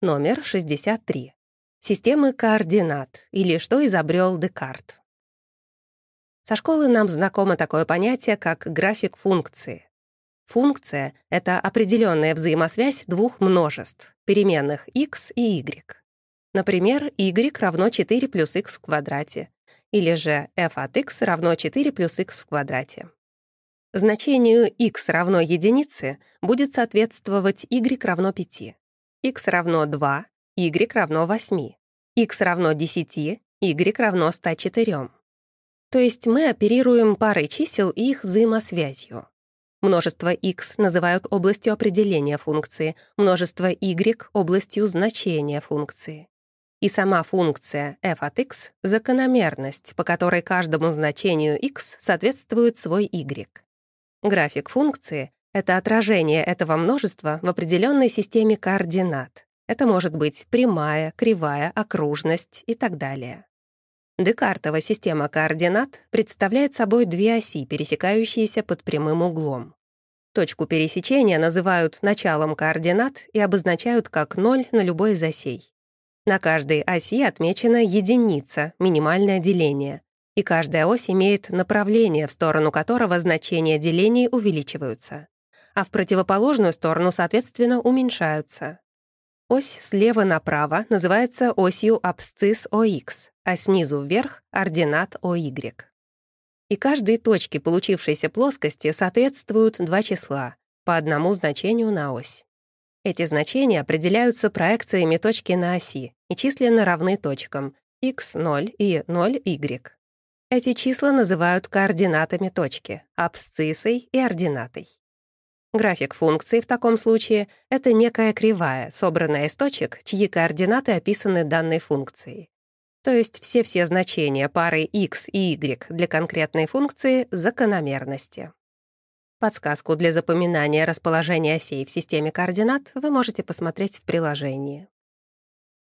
Номер 63. Системы координат, или что изобрел Декарт. Со школы нам знакомо такое понятие, как график функции. Функция — это определенная взаимосвязь двух множеств, переменных x и y. Например, y равно 4 плюс x в квадрате, или же f от x равно 4 плюс x в квадрате. Значению x равно единице будет соответствовать y равно 5, x равно 2, y равно 8, x равно 10, y равно 104. То есть мы оперируем парой чисел и их взаимосвязью. Множество x называют областью определения функции, множество y — областью значения функции. И сама функция f от x — закономерность, по которой каждому значению x соответствует свой y. График функции — это отражение этого множества в определенной системе координат. Это может быть прямая, кривая, окружность и так далее. Декартова система координат представляет собой две оси, пересекающиеся под прямым углом. Точку пересечения называют началом координат и обозначают как ноль на любой из осей. На каждой оси отмечена единица, минимальное деление, и каждая ось имеет направление, в сторону которого значения делений увеличиваются, а в противоположную сторону, соответственно, уменьшаются. Ось слева направо называется осью абсцисс ОХ, а снизу вверх — ординат ОY. И каждой точке получившейся плоскости соответствуют два числа, по одному значению на ось. Эти значения определяются проекциями точки на оси и численно равны точкам x0 и 0y. Эти числа называют координатами точки, абсциссой и ординатой. График функции в таком случае — это некая кривая, собранная из точек, чьи координаты описаны данной функцией. То есть все-все значения пары x и y для конкретной функции — закономерности. Подсказку для запоминания расположения осей в системе координат вы можете посмотреть в приложении.